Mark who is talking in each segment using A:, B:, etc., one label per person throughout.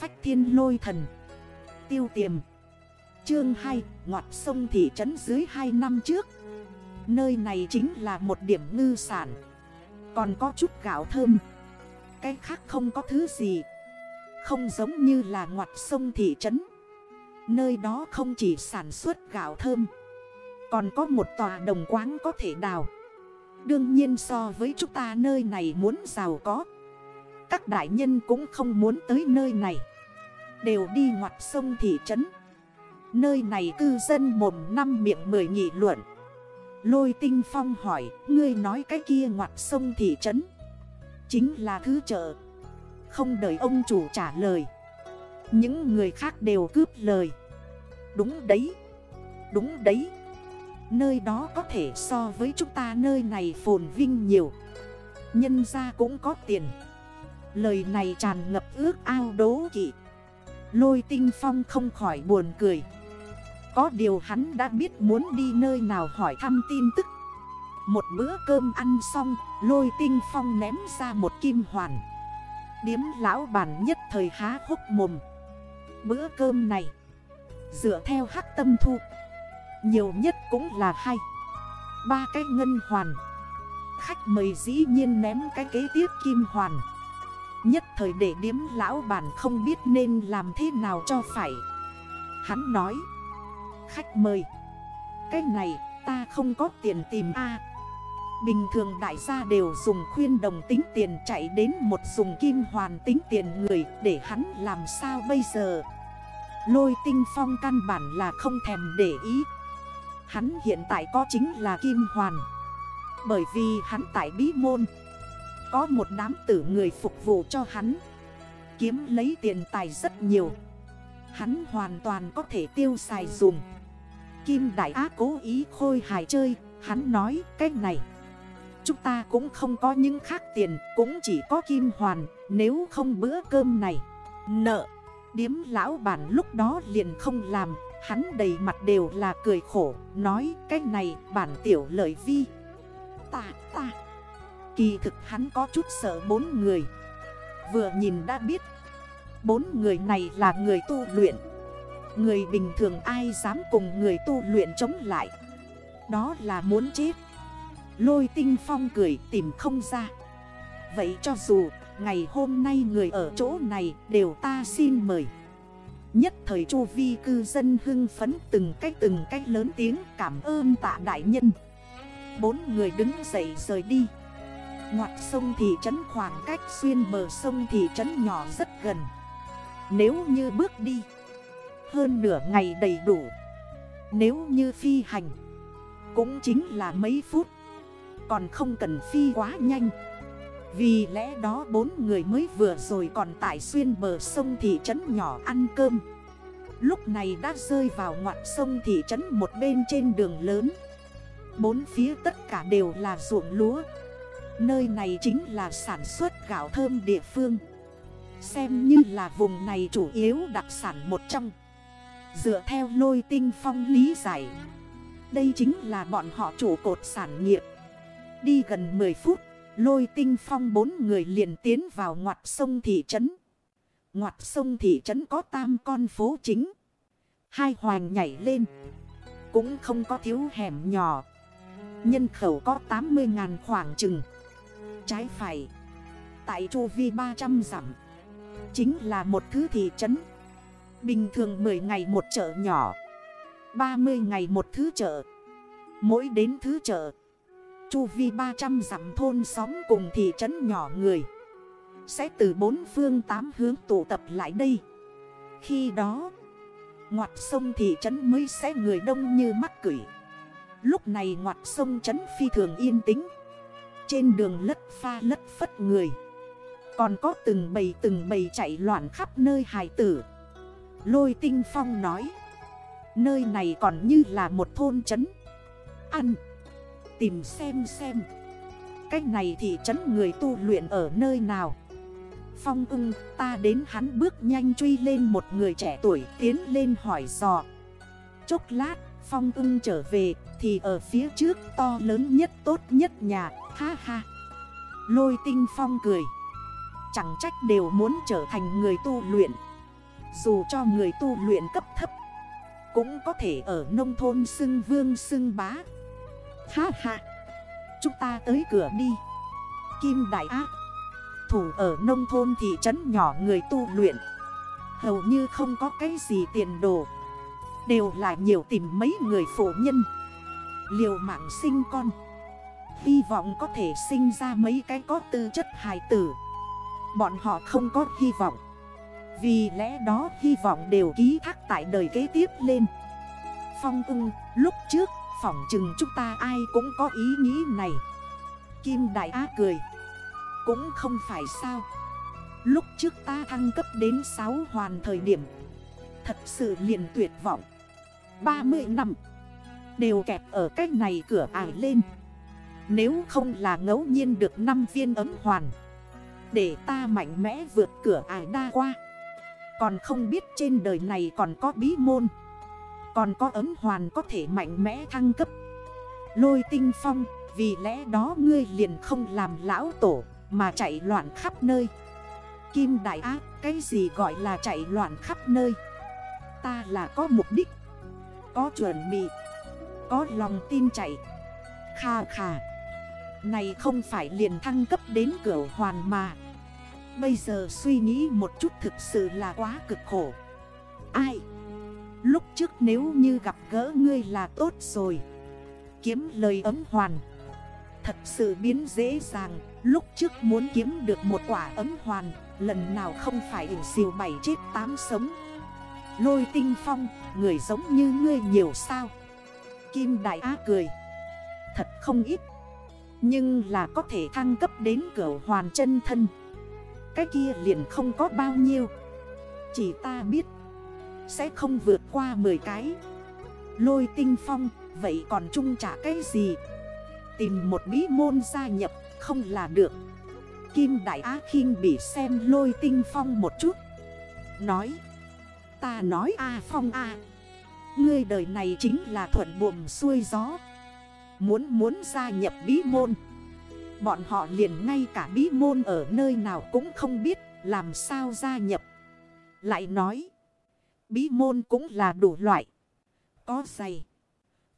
A: phách thiên lôi thần. Tiêu tiềm. Chương 2 Ngoạt sông thị trấn dưới 2 năm trước. Nơi này chính là một điểm ngư sản. Còn có chút gạo thơm. Cái khác không có thứ gì. Không giống như là ngoặt sông thị trấn. Nơi đó không chỉ sản xuất gạo thơm. Còn có một tòa đồng quáng có thể đào. Đương nhiên so với chúng ta nơi này muốn giàu có. Các đại nhân cũng không muốn tới nơi này. Đều đi ngoặt sông thị trấn. Nơi này cư dân mồm năm miệng mười nghị luận. Lôi tinh phong hỏi, Ngươi nói cái kia ngoặt sông thị trấn Chính là thứ chợ? Không đợi ông chủ trả lời, Những người khác đều cướp lời. Đúng đấy Đúng đấy. Nơi đó có thể so với chúng ta nơi này phồn vinh nhiều. Nhân ra cũng có tiền. Lời này tràn ngập ước ao đố kỵ. Lôi tinh phong không khỏi buồn cười. Có điều hắn đã biết muốn đi nơi nào hỏi thăm tin tức. Một bữa cơm ăn xong, Lôi tinh phong ném ra một kim hoàn. Điếm lão bản nhất thời há hốc mồm. Bữa cơm này, Dựa theo hắc tâm thu, Nhiều nhất cũng là hai, Ba cái ngân hoàn. Khách mời dĩ nhiên ném cái kế tiếp kim hoàn. Nhất thời để điếm lão bản không biết nên làm thế nào cho phải. Hắn nói, Khách mời, Cái này ta không có tiền tìm a. Bình thường đại gia đều dùng khuyên đồng tính tiền chạy đến một dùng kim hoàn tính tiền người để hắn làm sao bây giờ? Lôi tinh phong căn bản là không thèm để ý. Hắn hiện tại có chính là kim hoàn. Bởi vì hắn tại bí môn có một đám tử người phục vụ cho hắn. Kiếm lấy tiền tài rất nhiều. Hắn hoàn toàn có thể tiêu xài dùng. Kim Đại Á cố ý khôi hài chơi, Hắn nói cách này, Chúng ta cũng không có những khác tiền, Cũng chỉ có kim hoàn, Nếu không bữa cơm này, Nợ. Điếm lão bản lúc đó liền không làm, Hắn đầy mặt đều là cười khổ, Nói, cái này bản tiểu lợi vi. Tạ tạ Kỳ thực hắn có chút sợ bốn người. Vừa nhìn đã biết, Bốn người này là người tu luyện. Người bình thường ai dám cùng người tu luyện chống lại? Đó là muốn chết. Lôi tinh phong cười tìm không ra. Vậy cho dù ngày hôm nay người ở chỗ này đều ta xin mời. Nhất thời chu vi cư dân hưng phấn từng cách từng cách lớn tiếng cảm ơn tạ đại nhân. Bốn người đứng dậy rời đi. Ngoặt sông thị trấn khoảng cách xuyên bờ sông thị trấn nhỏ rất gần. Nếu như bước đi, Hơn nửa ngày đầy đủ. Nếu như phi hành, Cũng chính là mấy phút. Còn không cần phi quá nhanh. Vì lẽ đó bốn người mới vừa rồi còn tại xuyên bờ sông thị trấn nhỏ ăn cơm. Lúc này đã rơi vào ngoạn sông thị trấn một bên trên đường lớn. Bốn phía tất cả đều là ruộng lúa. Nơi này chính là sản xuất gạo thơm địa phương Xem như là vùng này chủ yếu đặc sản một trong Dựa theo lôi tinh phong lý giải, Đây chính là bọn họ chủ cột sản nghiệp Đi gần 10 phút, Lôi tinh phong bốn người liền tiến vào ngoặt sông thị trấn. Ngoặt sông thị trấn có tam con phố chính. Hai hoàng nhảy lên. Cũng không có thiếu hẻm nhỏ. Nhân khẩu có 80.000 khoảng chừng. Trái phải. Tại chu vi 300 dặm, Chính là một thứ thị trấn. Bình thường 10 ngày một chợ nhỏ. 30 ngày một thứ chợ. Mỗi đến thứ chợ, Chu vi 300 dặm thôn xóm cùng thị trấn nhỏ người Sẽ từ bốn phương tám hướng tụ tập lại đây Khi đó Ngoạt sông thị trấn mới sẽ người đông như mắc cửi Lúc này ngoạt sông trấn phi thường yên tĩnh trên đường lất pha lất phất người. Còn có từng bầy từng bầy chạy loạn khắp nơi hài tử. Lôi tinh phong nói, Nơi này còn như là một thôn trấn. Ăn, Tìm xem xem. Cách này thì trấn người tu luyện ở nơi nào? Phong ưng, ta đến hắn bước nhanh truy lên một người trẻ tuổi tiến lên hỏi dò. Chốc lát Phong ưng trở về, thì ở phía trước to lớn nhất tốt nhất nhà, Ha ha. Lôi tinh phong cười. Chẳng trách đều muốn trở thành người tu luyện. Dù cho người tu luyện cấp thấp, Cũng có thể ở nông thôn xưng vương xưng bá. Ha ha. Chúng ta tới cửa đi. Kim Đại Ác Thủ ở nông thôn thị trấn nhỏ người tu luyện. Hầu như không có cái gì tiền đồ. Đều là nhiều tìm mấy người phổ nhân. Liều mạng sinh con. Hy vọng có thể sinh ra mấy cái có tư chất hài tử. Bọn họ không có hy vọng. Vì lẽ đó hy vọng đều ký thác tại đời kế tiếp lên. Phong ưng, lúc trước, phỏng chừng chúng ta ai cũng có ý nghĩ này. Kim Đại Á cười. Cũng không phải sao. Lúc trước ta thăng cấp đến 6 hoàn thời điểm Thật sự liền tuyệt vọng. 30 năm, Đều kẹp ở cách này cửa ải lên. Nếu không là ngẫu nhiên được 5 viên ấm hoàn, Để ta mạnh mẽ vượt cửa ải đa qua. Còn không biết trên đời này còn có bí môn, Còn có ấm hoàn có thể mạnh mẽ thăng cấp. Lôi tinh phong, Vì lẽ đó ngươi liền không làm lão tổ Mà chạy loạn khắp nơi. Kim Đại Ác, Cái gì gọi là chạy loạn khắp nơi? Ta là có mục đích, Có chuẩn bị, Có lòng tin chạy. Khà khà Này không phải liền thăng cấp đến cửa hoàn mà. Bây giờ suy nghĩ một chút thực sự là quá cực khổ. Ai? Lúc trước nếu như gặp gỡ ngươi là tốt rồi. Kiếm lời ấm hoàn. Thật sự biến dễ dàng, Lúc trước muốn kiếm được một quả ấm hoàn, Lần nào không phải ủ xìu bảy chết tám sống. Lôi tinh phong, Người giống như ngươi nhiều sao? Kim Đại Á cười. Thật không ít. Nhưng là có thể thăng cấp đến cửa hoàn chân thân. Cái kia liền không có bao nhiêu. Chỉ ta biết, Sẽ không vượt qua 10 cái. Lôi tinh phong, Vậy còn chung trả cái gì? Tìm một bí môn gia nhập, Không là được. Kim Đại Á khinh bị xem lôi tinh phong một chút. Nói Ta nói A Phong A. Ngươi đời này chính là thuận buồm xuôi gió. Muốn muốn gia nhập bí môn. Bọn họ liền ngay cả bí môn ở nơi nào cũng không biết, Làm sao gia nhập. Lại nói, Bí môn cũng là đủ loại. Có dày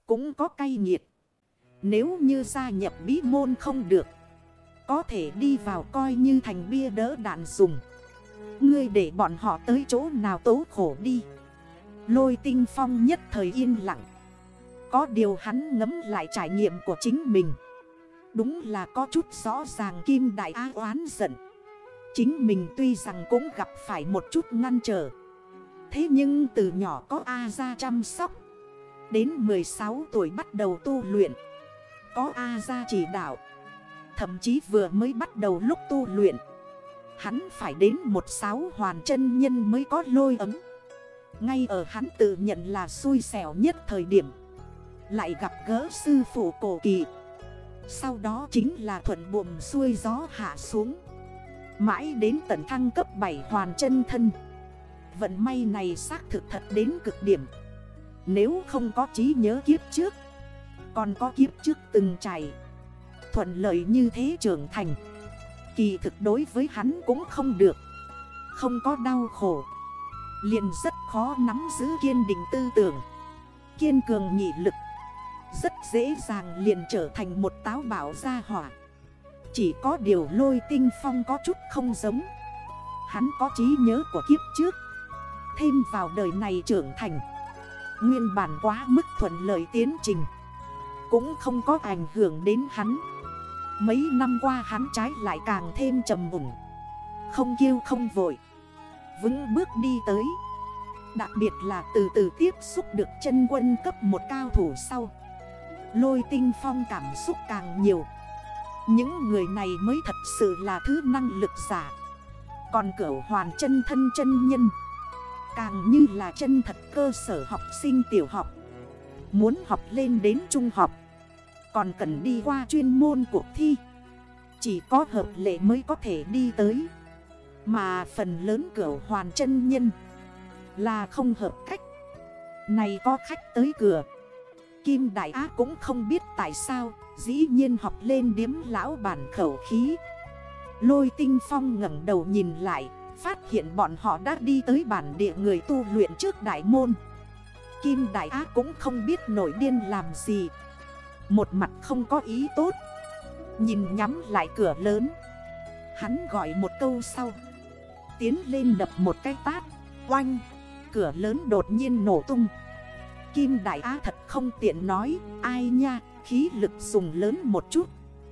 A: Cũng có cay nghiệt. Nếu như gia nhập bí môn không được, Có thể đi vào coi như thành bia đỡ đạn dùng. Ngươi để bọn họ tới chỗ nào tố khổ đi. Lôi tinh phong nhất thời yên lặng. Có điều hắn ngấm lại trải nghiệm của chính mình. Đúng là có chút rõ ràng kim đại á oán giận. Chính mình tuy rằng cũng gặp phải một chút ngăn trở. Thế nhưng từ nhỏ có A ra chăm sóc. Đến 16 tuổi bắt đầu tu luyện. Có A ra chỉ đạo. Thậm chí vừa mới bắt đầu lúc tu luyện. Hắn phải đến một sáu hoàn chân nhân mới có lôi ấm. Ngay ở hắn tự nhận là xui xẻo nhất thời điểm, Lại gặp gỡ sư phụ cổ kỳ. Sau đó chính là thuận buồm xuôi gió hạ xuống. Mãi đến tận thăng cấp 7 hoàn chân thân. Vận may này xác thực thật đến cực điểm. Nếu không có trí nhớ kiếp trước, Còn có kiếp trước từng chảy Thuận lợi như thế trưởng thành. Kỳ thực đối với hắn cũng không được. Không có đau khổ. Liền rất khó nắm giữ kiên định tư tưởng. Kiên cường nhị lực. Rất dễ dàng liền trở thành một táo bảo gia hỏa. Chỉ có điều lôi tinh phong có chút không giống. Hắn có trí nhớ của kiếp trước. Thêm vào đời này trưởng thành. Nguyên bản quá mức thuận lợi tiến trình. Cũng không có ảnh hưởng đến hắn. Mấy năm qua hắn trái lại càng thêm trầm mùn. Không kêu không vội. Vững bước đi tới. Đặc biệt là từ từ tiếp xúc được chân quân cấp một cao thủ sau. Lôi tinh phong cảm xúc càng nhiều. Những người này mới thật sự là thứ năng lực giả. Còn cỡ hoàn chân thân chân nhân. Càng như là chân thật cơ sở học sinh tiểu học. Muốn học lên đến trung học còn cần đi qua chuyên môn cuộc thi. Chỉ có hợp lệ mới có thể đi tới. Mà phần lớn cửa hoàn chân nhân Là không hợp cách. Này có khách tới cửa. Kim Đại Á cũng không biết tại sao, Dĩ nhiên học lên điếm lão bản khẩu khí. Lôi tinh phong ngẩn đầu nhìn lại, Phát hiện bọn họ đã đi tới bản địa người tu luyện trước đại môn. Kim Đại Á cũng không biết nổi điên làm gì một mặt không có ý tốt. Nhìn nhắm lại cửa lớn. Hắn gọi một câu sau. Tiến lên đập một cái tát. Oanh! Cửa lớn đột nhiên nổ tung. Kim Đại Á thật không tiện nói. Ai nha, khí lực dùng lớn một chút.